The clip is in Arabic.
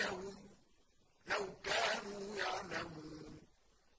أنفسهم لو كانوا يعلمون